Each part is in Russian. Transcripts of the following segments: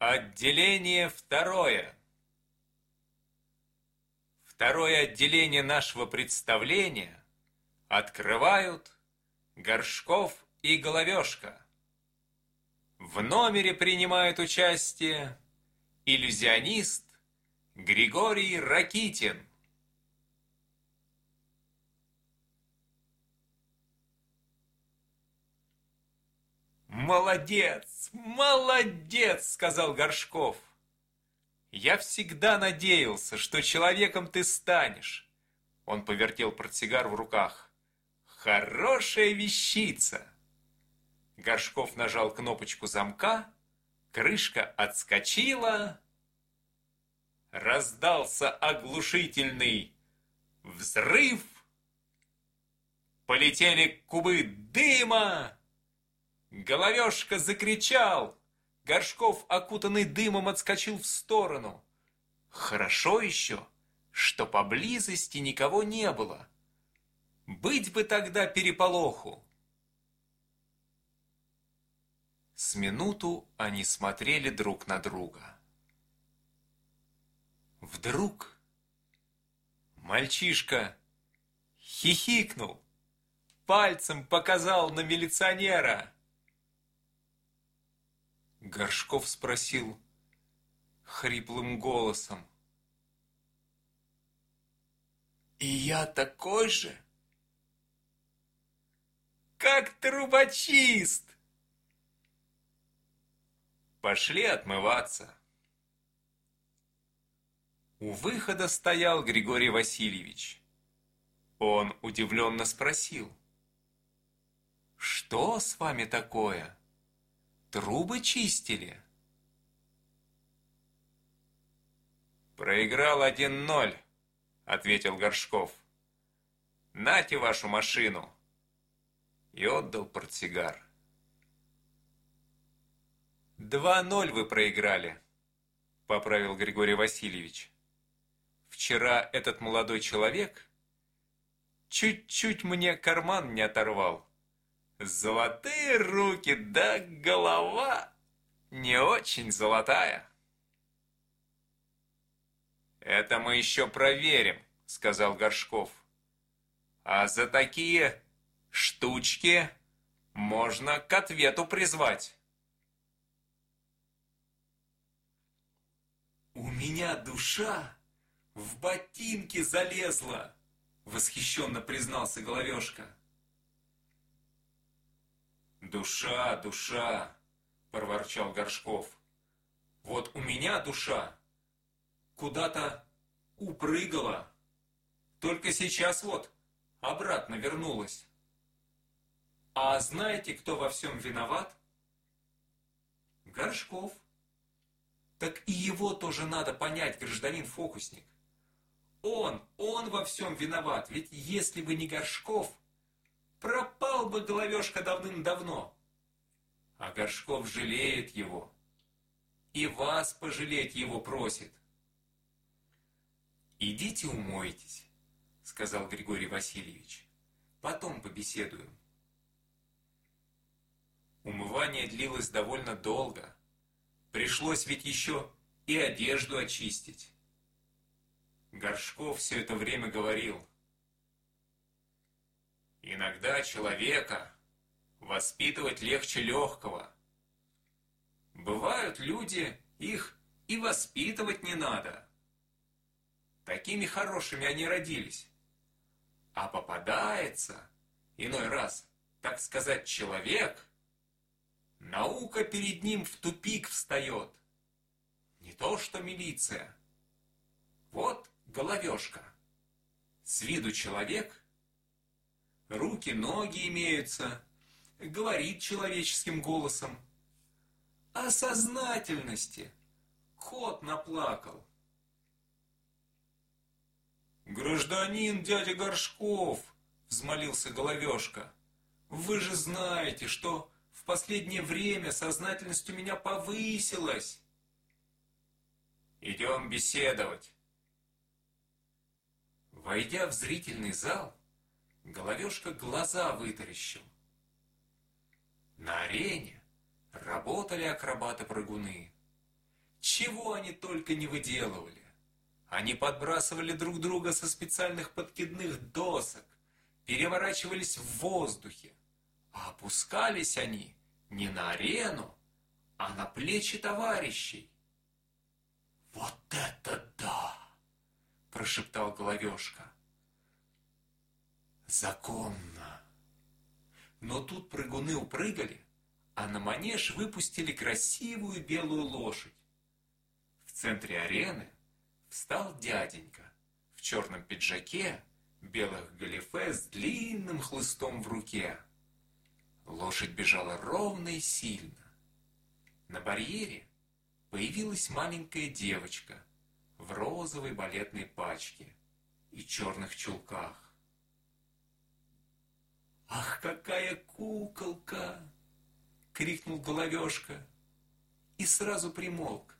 Отделение второе. Второе отделение нашего представления открывают Горшков и Головешка. В номере принимает участие иллюзионист Григорий Ракитин. «Молодец, молодец!» — сказал Горшков. «Я всегда надеялся, что человеком ты станешь». Он повертел портсигар в руках. «Хорошая вещица!» Горшков нажал кнопочку замка, крышка отскочила, раздался оглушительный взрыв, полетели кубы дыма, Головешка закричал. Горшков, окутанный дымом, отскочил в сторону. Хорошо еще, что поблизости никого не было. Быть бы тогда переполоху. С минуту они смотрели друг на друга. Вдруг мальчишка хихикнул, пальцем показал на милиционера. Горшков спросил хриплым голосом. «И я такой же?» «Как трубочист!» Пошли отмываться. У выхода стоял Григорий Васильевич. Он удивленно спросил. «Что с вами такое?» Трубы чистили. Проиграл один ноль, ответил Горшков. Нате вашу машину. И отдал портсигар. Два ноль вы проиграли, поправил Григорий Васильевич. Вчера этот молодой человек чуть-чуть мне карман не оторвал. Золотые руки, да голова не очень золотая. Это мы еще проверим, сказал Горшков. А за такие штучки можно к ответу призвать. У меня душа в ботинки залезла, восхищенно признался Головешка. «Душа, душа!» – проворчал Горшков. «Вот у меня душа куда-то упрыгала, только сейчас вот обратно вернулась. А знаете, кто во всем виноват? Горшков. Так и его тоже надо понять, гражданин-фокусник. Он, он во всем виноват, ведь если бы не Горшков, Пропал бы головешка давным-давно. А Горшков жалеет его. И вас пожалеть его просит. «Идите умойтесь», — сказал Григорий Васильевич. «Потом побеседуем». Умывание длилось довольно долго. Пришлось ведь еще и одежду очистить. Горшков все это время говорил. Иногда человека воспитывать легче легкого. Бывают люди, их и воспитывать не надо. Такими хорошими они родились. А попадается иной раз, так сказать, человек, наука перед ним в тупик встает. Не то что милиция. Вот головешка. С виду человек, руки, ноги имеются, говорит человеческим голосом. О сознательности кот наплакал. «Гражданин дядя Горшков!» — взмолился Головешка. «Вы же знаете, что в последнее время сознательность у меня повысилась!» «Идем беседовать!» Войдя в зрительный зал, Головешка глаза вытаращил. На арене работали акробаты-прыгуны. Чего они только не выделывали. Они подбрасывали друг друга со специальных подкидных досок, переворачивались в воздухе, а опускались они не на арену, а на плечи товарищей. «Вот это да!» – прошептал Головешка. «Законно!» Но тут прыгуны упрыгали, а на манеж выпустили красивую белую лошадь. В центре арены встал дяденька в черном пиджаке, белых галифе с длинным хлыстом в руке. Лошадь бежала ровно и сильно. На барьере появилась маленькая девочка в розовой балетной пачке и черных чулках. «Ах, какая куколка!» — крикнул Головешка и сразу примолк,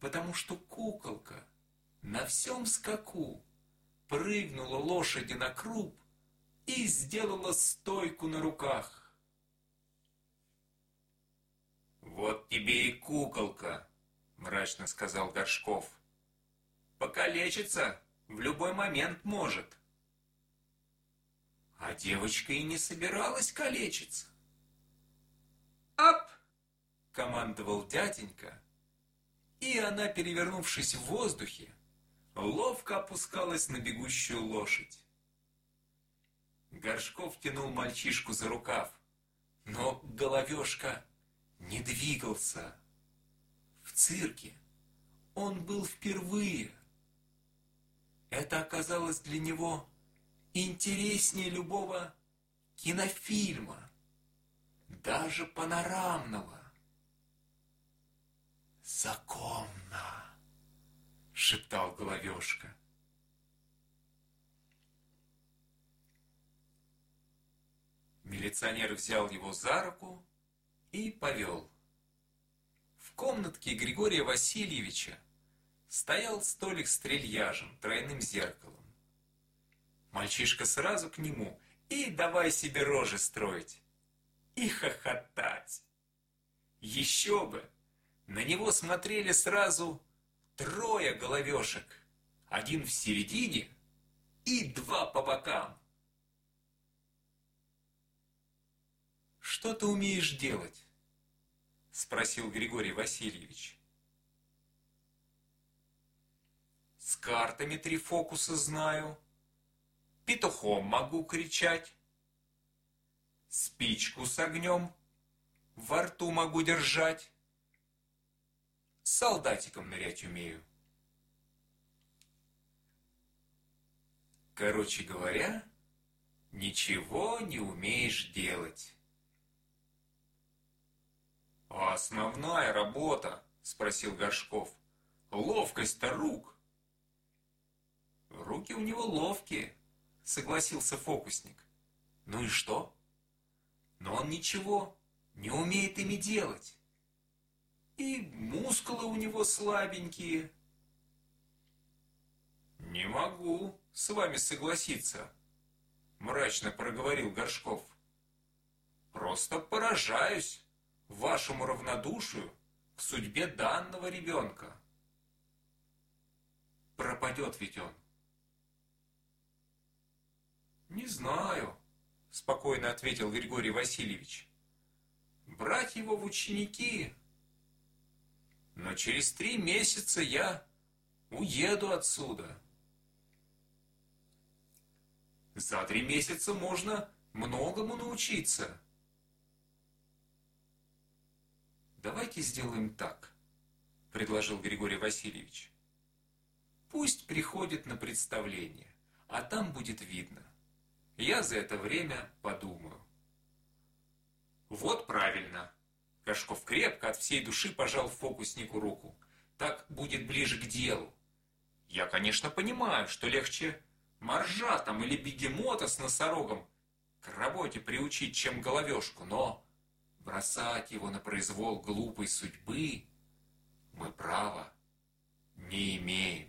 потому что куколка на всем скаку прыгнула лошади на круп и сделала стойку на руках. «Вот тебе и куколка», — мрачно сказал Горшков. «Покалечиться в любой момент может». А девочка и не собиралась калечиться. «Ап!» — командовал дяденька, и она, перевернувшись в воздухе, ловко опускалась на бегущую лошадь. Горшков тянул мальчишку за рукав, но головешка не двигался. В цирке он был впервые. Это оказалось для него интереснее любого кинофильма, даже панорамного. «Законно!» — шептал Головешка. Милиционер взял его за руку и повел. В комнатке Григория Васильевича стоял столик с трильяжем, тройным зеркалом. Мальчишка сразу к нему и давай себе рожи строить. И хохотать. Еще бы! На него смотрели сразу трое головешек. Один в середине и два по бокам. «Что ты умеешь делать?» – спросил Григорий Васильевич. «С картами три фокуса знаю», петухом могу кричать, спичку с огнем во рту могу держать, солдатиком нырять умею. Короче говоря, ничего не умеешь делать. «А основная работа?» – спросил Горшков. «Ловкость-то рук». «Руки у него ловкие», согласился фокусник. Ну и что? Но он ничего не умеет ими делать. И мускулы у него слабенькие. Не могу с вами согласиться, мрачно проговорил Горшков. Просто поражаюсь вашему равнодушию к судьбе данного ребенка. Пропадет ведь он. «Не знаю», – спокойно ответил Григорий Васильевич. «Брать его в ученики. Но через три месяца я уеду отсюда». За три месяца можно многому научиться. Давайте сделаем так, предложил Григорий Васильевич. Пусть приходит на представление, а там будет видно. Я за это время подумаю. Вот правильно. Кашков крепко от всей души пожал фокуснику руку. Так будет ближе к делу. Я, конечно, понимаю, что легче моржа там или бегемота с носорогом к работе приучить, чем головешку, но бросать его на произвол глупой судьбы мы права не имеем.